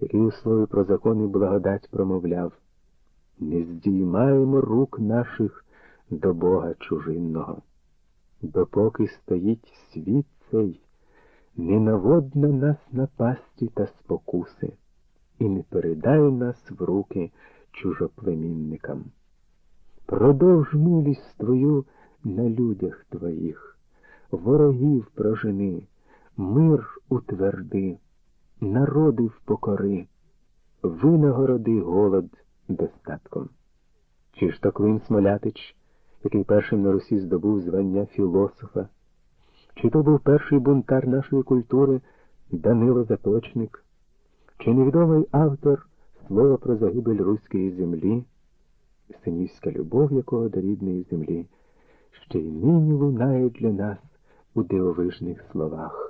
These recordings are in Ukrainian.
який про закон і благодать промовляв не здіймаємо рук наших до Бога чужинного, допоки стоїть світ цей, не наводь на нас напасті та спокуси, і не передай нас в руки чужоплемінникам. Продовж милість твою на людях твоїх, ворогів прожени, мир утверди, народи впокори, винагороди голод достатком. Чи ж то Клим Смолятич, який першим на Русі здобув звання філософа, чи то був перший бунтар нашої культури Данило Заточник, чи невідомий автор слова про загибель руської землі, синівська любов якого до рідної землі, ще й нині лунає для нас у дивовижних словах.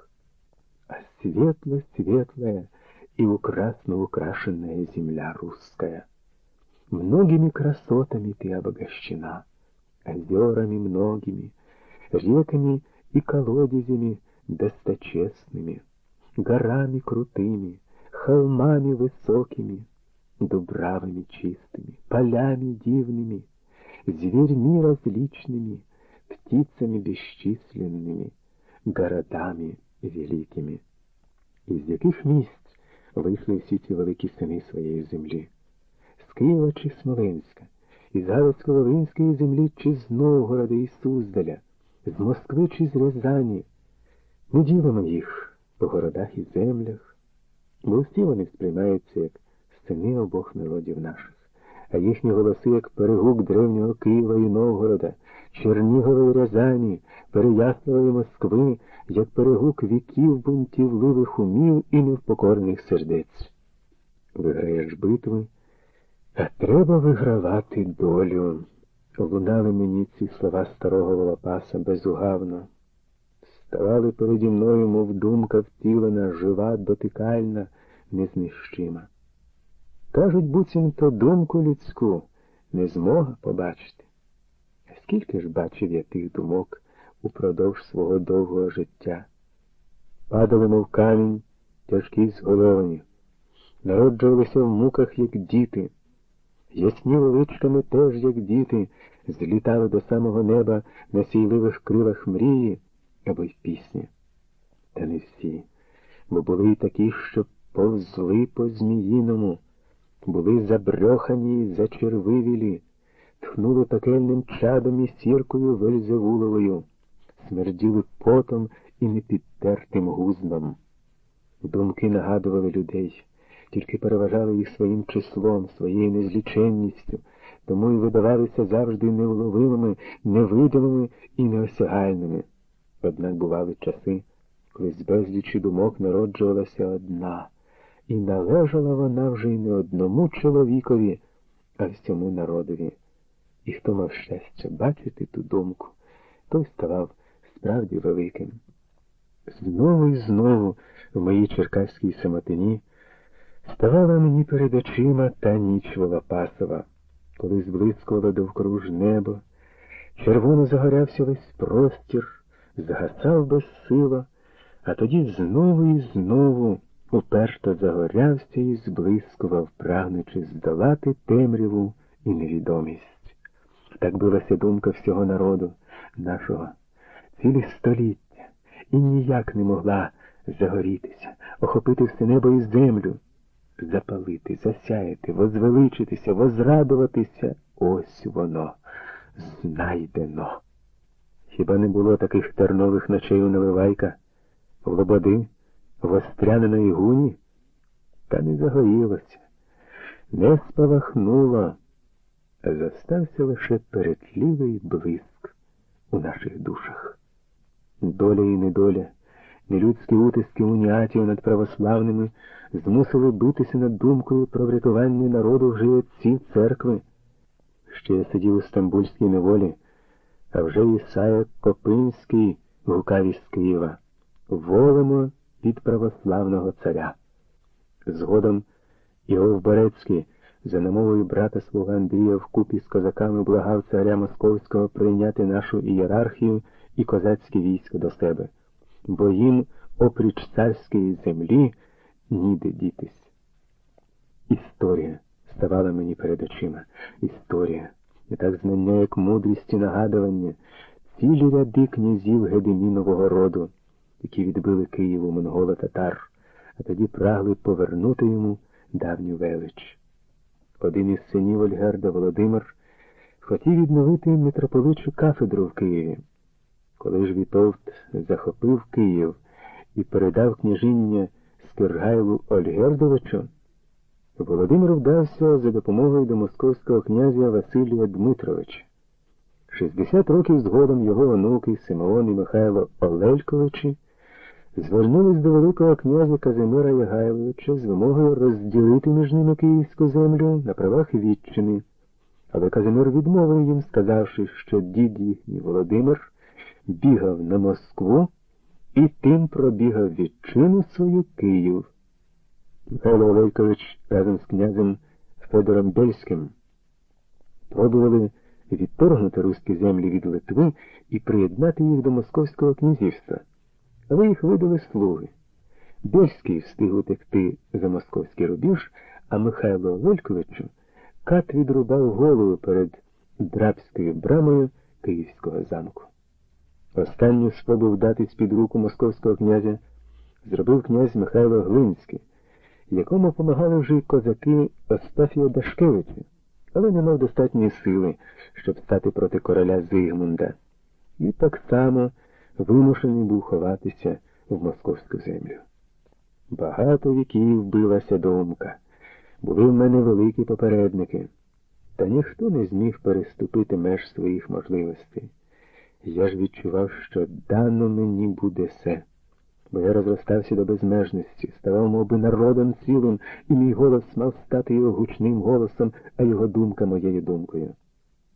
А светло светлая и украсно украшенная земля русская. Многими красотами ты обогащена, озерами многими, реками и колодезями досточестными, горами крутыми, холмами высокими, дубравами чистыми, полями дивными, зверьми различными, птицами бесчисленными, городами великими. Із яких місць вийшли всі ці великі сини своєї землі? З Києва чи Смоленська, із Галицько-Волинської землі чи з Новгорода і Суздаля, з Москви чи з Рязані. Ми ділимо їх по городах і землях, бо всі вони сприймаються як сини обох народів наших, а їхні голоси, як перегук древнього Києва і Новгорода, Чернігової Рязані, Переяславої Москви, як перегук віків бунтівливих умів і невпокорних сердець. Виграєш битви, а треба вигравати долю. Лунали мені ці слова старого Волопаса безугавно. Ставали переді мною, мов думка втілена, жива, дотикальна, незнищима. Кажуть, буцімто думку людську не змога побачити. Скільки ж бачив я тих думок упродовж свого довгого життя? Падали, мов камінь, тяжкі зголовані, народжувалися в муках, як діти, ясніли личками теж, як діти, злітали до самого неба на сійливих крилах мрії або й пісні. Та не всі, бо були й такі, що повзли по зміїному, були забрьохані й зачервивілі, тхнули пекельним чадом і сіркою вельзевуловою, смерділи потом і непідтертим гузном. Думки нагадували людей, тільки переважали їх своїм числом, своєю незліченністю, тому й видавалися завжди невловимими, невидимими і неосягальними. Однак бували часи, коли з безлічі думок народжувалася одна, і належала вона вже й не одному чоловікові, а всьому народові. І хто мав щастя бачити ту думку, той ставав справді великим. Знову і знову в моїй черкаській самотині ставала мені перед очима та ніч Волопасова, коли зблискувало довкруж небо, червоно загорявся весь простір згасав безсило, а тоді знову і знову уперто загорявся і зблискував, прагнучи здолати темряву і невідомість. Так билася думка всього народу нашого, цілі століття, і ніяк не могла загорітися, охопити все небо і землю, запалити, засяяти, возвеличитися, возрадуватися. Ось воно знайдено. Хіба не було таких тернових ночей у Наливайка, в Лободи, в Остряниної гуні? Та не загоїлося, не спалахнуло, застався лише перетлівий блиск у наших душах. Доля і недоля, нелюдські утиски уніатів над православними змусили битися над думкою про врятування народу вже отці церкви. Ще я сидів у стамбульській неволі. А вже Ісая Копинський гукав із Києва волимо під православного царя. Згодом Іов Борецький за намовою брата свого Андрія вкупі з козаками благав царя Московського прийняти нашу ієрархію і козацьке військо до себе, бо їм, опріч царської землі, ніде дітись. історія ставала мені перед очима. Історія. Не так знання, як мудрість і нагадування, цілі ряди князів Гедемінового роду, які відбили Києву монгола татар, а тоді прагли повернути йому давню велич. Один із синів Ольгерда Володимир хотів відновити митрополичу кафедру в Києві. Коли ж Вітовт захопив Київ і передав княжіння Скиргайлу Ольгердовичу, Володимир вдався за допомогою до московського князя Василія Дмитровича. 60 років згодом його онуки Симеон і Михайло Олельковичі звернулись до Великого князя Казимира Ягайловича з вимогою розділити між ними київську землю на правах Вітчини. Але Казимир відмовив їм, сказавши, що дід їхній Володимир бігав на Москву і тим пробігав відчину свою Київ. Михайло Олейкович разом з князем Федором Бельським пробували відторгнути руські землі від Литви і приєднати їх до Московського князівства. Але їх видали слуги. Бельський встиг утекти за московський рубіж, а Михайло Вольковичу кат відрубав голову перед драбською брамою Київського замку. Останню спробу вдати з-під руку московського князя зробив князь Михайло Глинський, якому помагали вже й козаки Остафія Дашкевича, але не мав достатньої сили, щоб стати проти короля Зигмунда, і так само вимушений був ховатися в московську землю. Багато віків билася думка. Були в мене великі попередники, та ніхто не зміг переступити меж своїх можливостей. Я ж відчував, що дано мені буде все, бо я розростався до безмежності, ставав мов би, народом цілим, і мій голос мав стати його гучним голосом, а його думка моєю думкою.